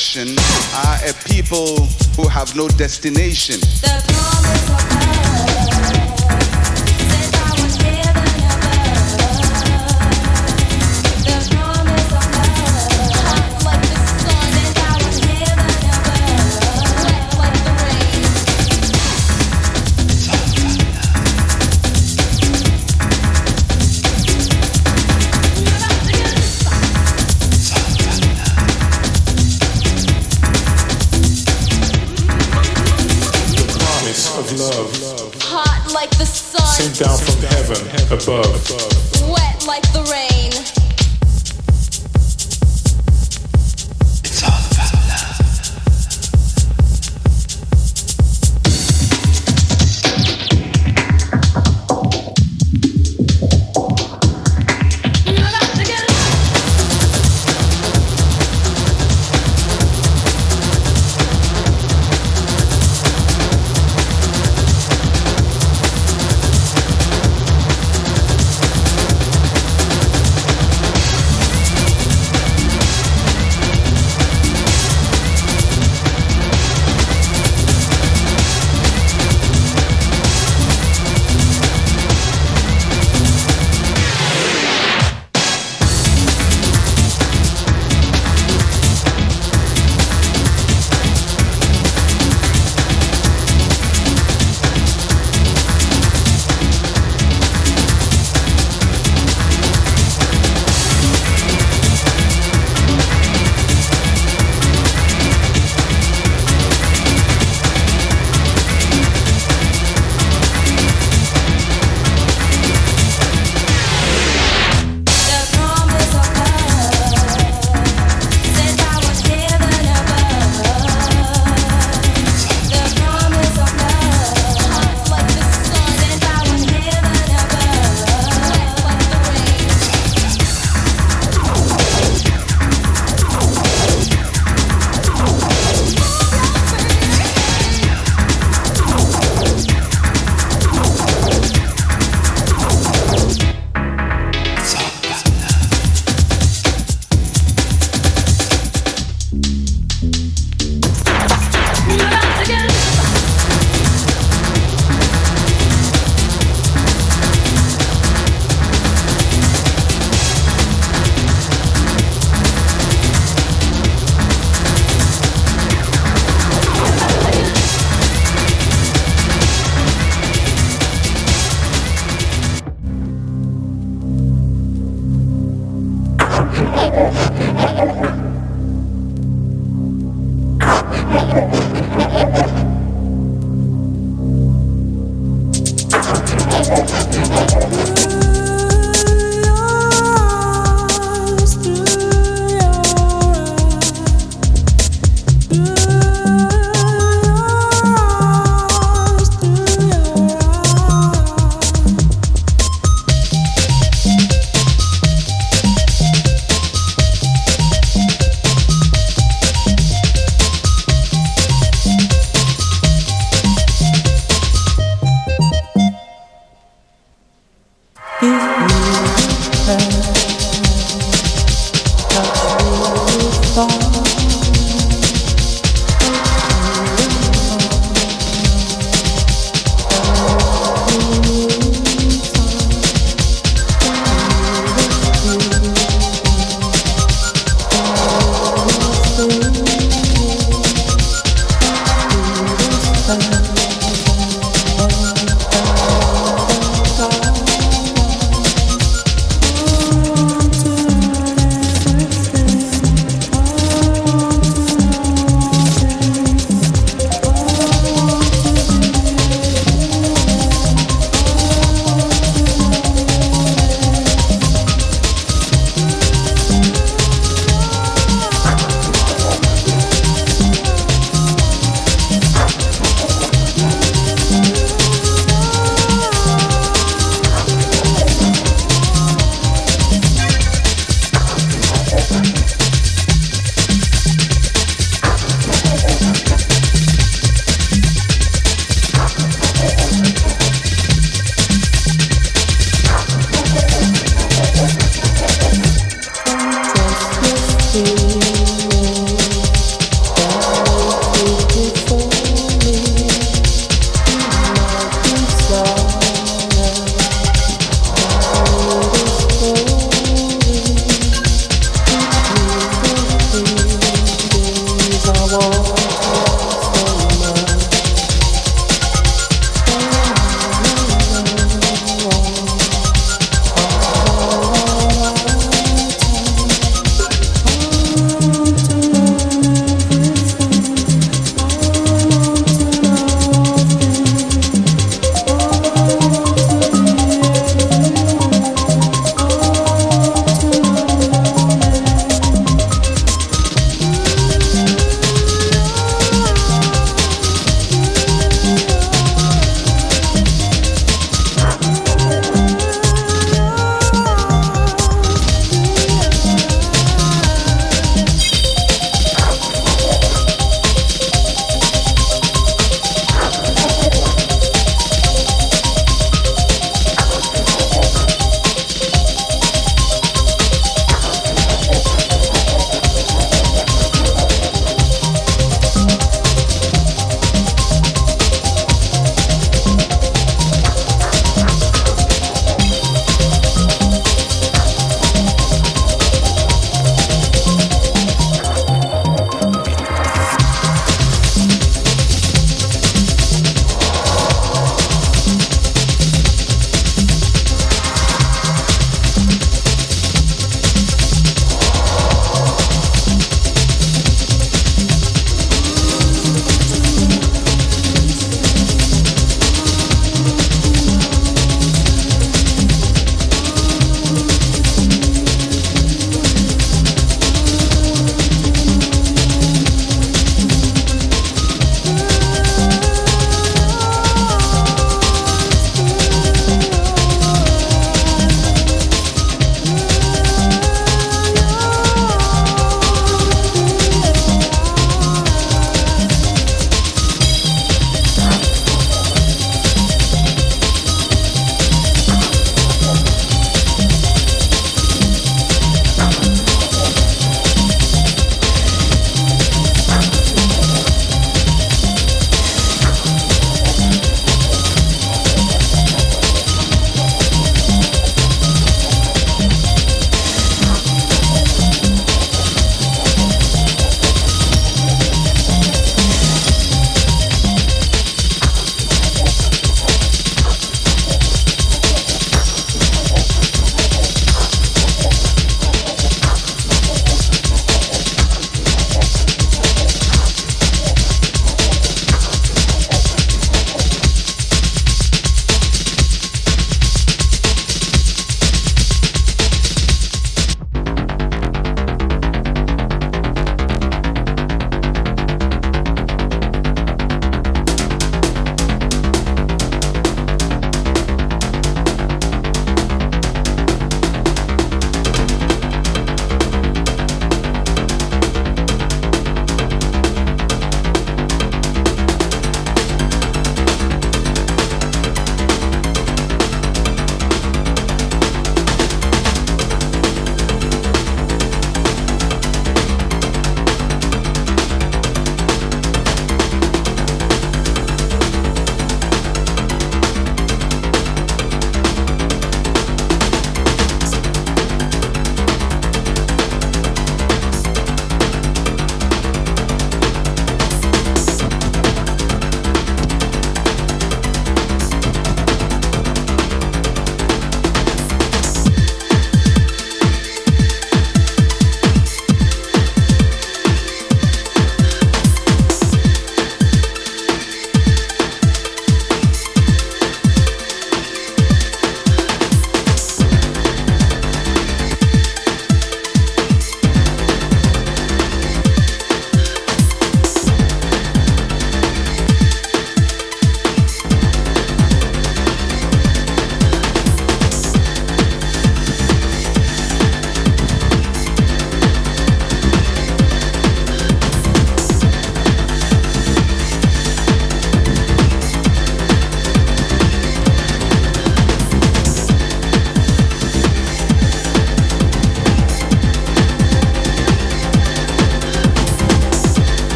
direction are a people who have no destination.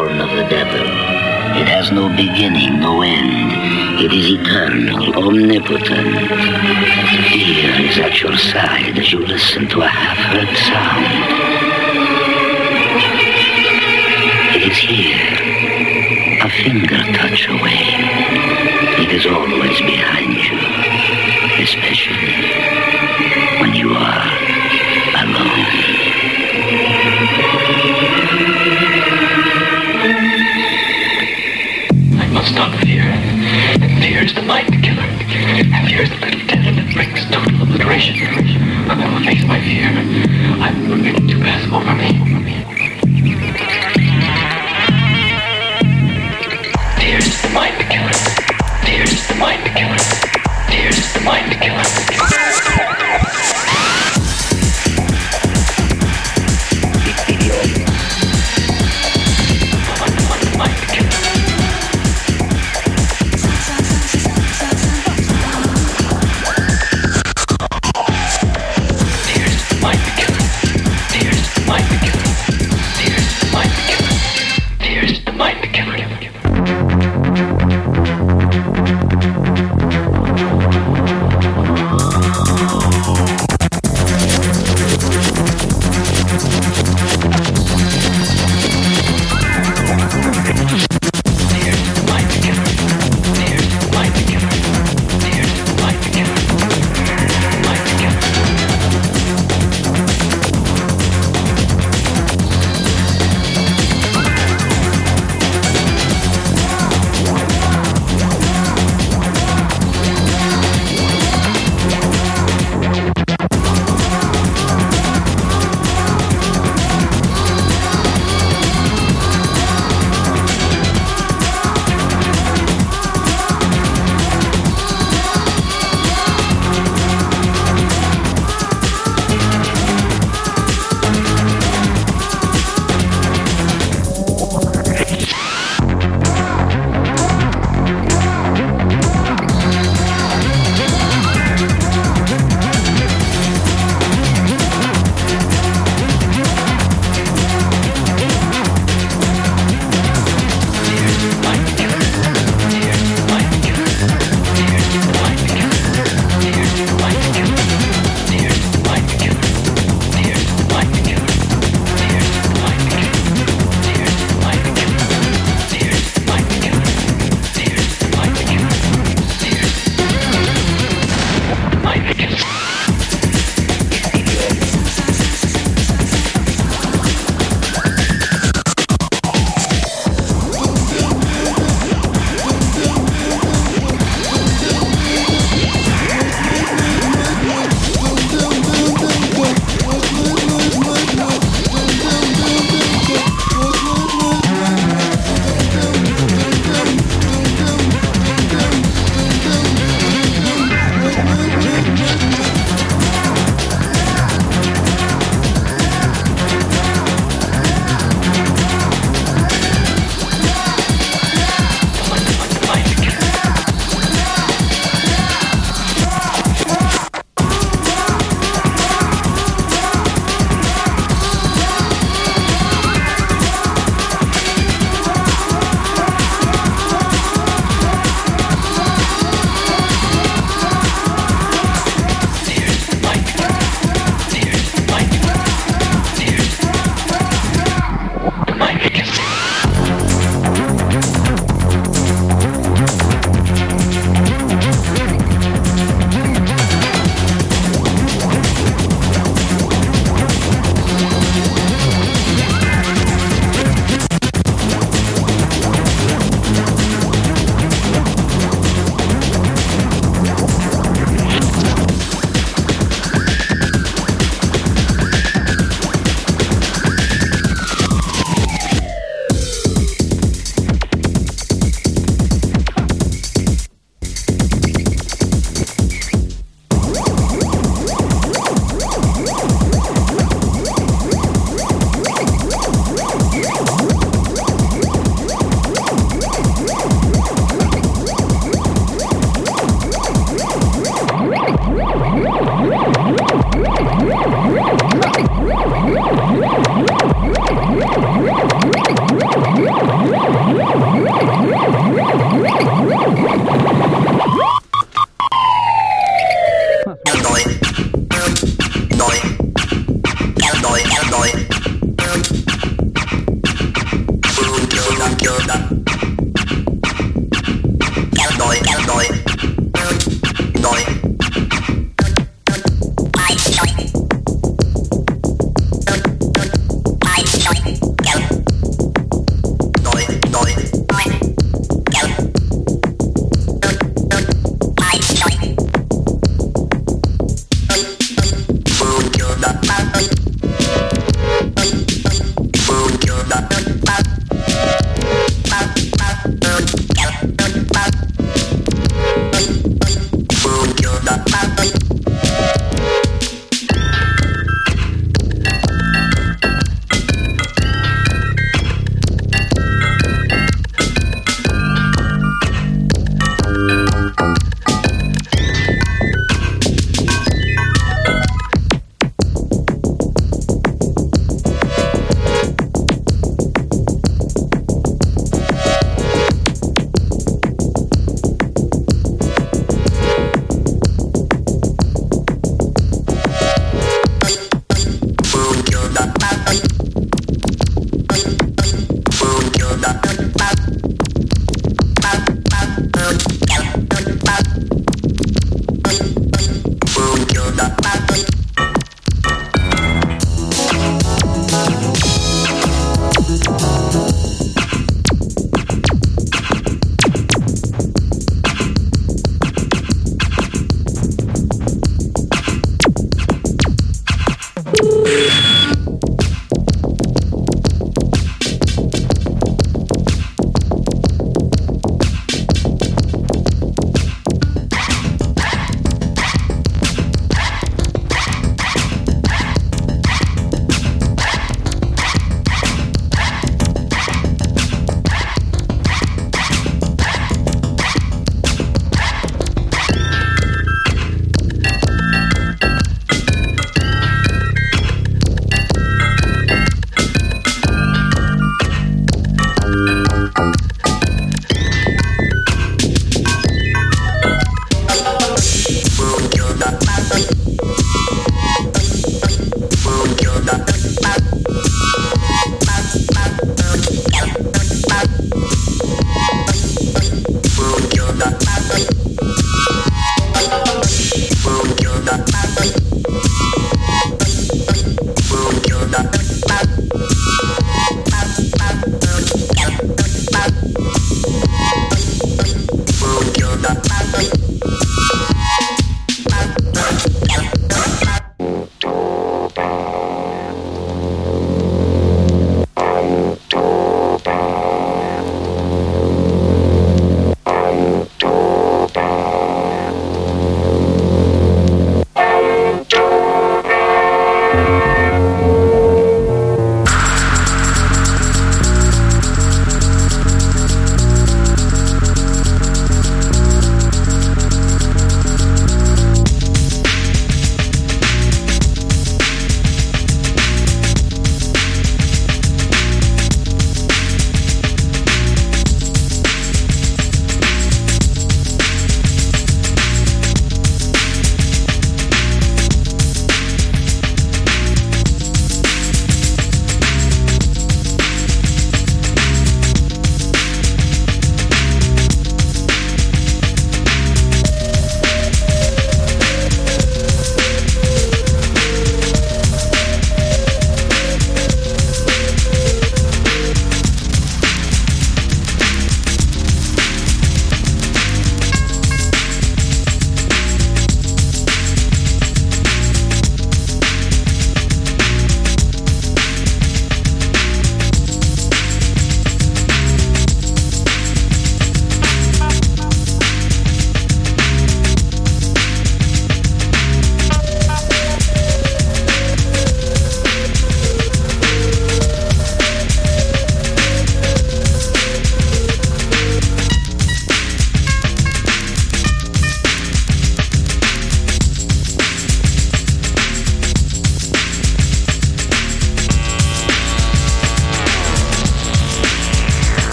Born of the devil. It has no beginning, no end. It is eternal, omnipotent. Fear is at your side as you listen to a half-heard sound. It is here, a finger touch away. It is always behind you, especially when you are alone. Not fear. Fear is the mind killer. And fear is the little devil that brings total obliteration. But I will face my fear. I will permit it to pass over me. Fear is the mind killer. Fear is the mind killer. Fear is the mind killer.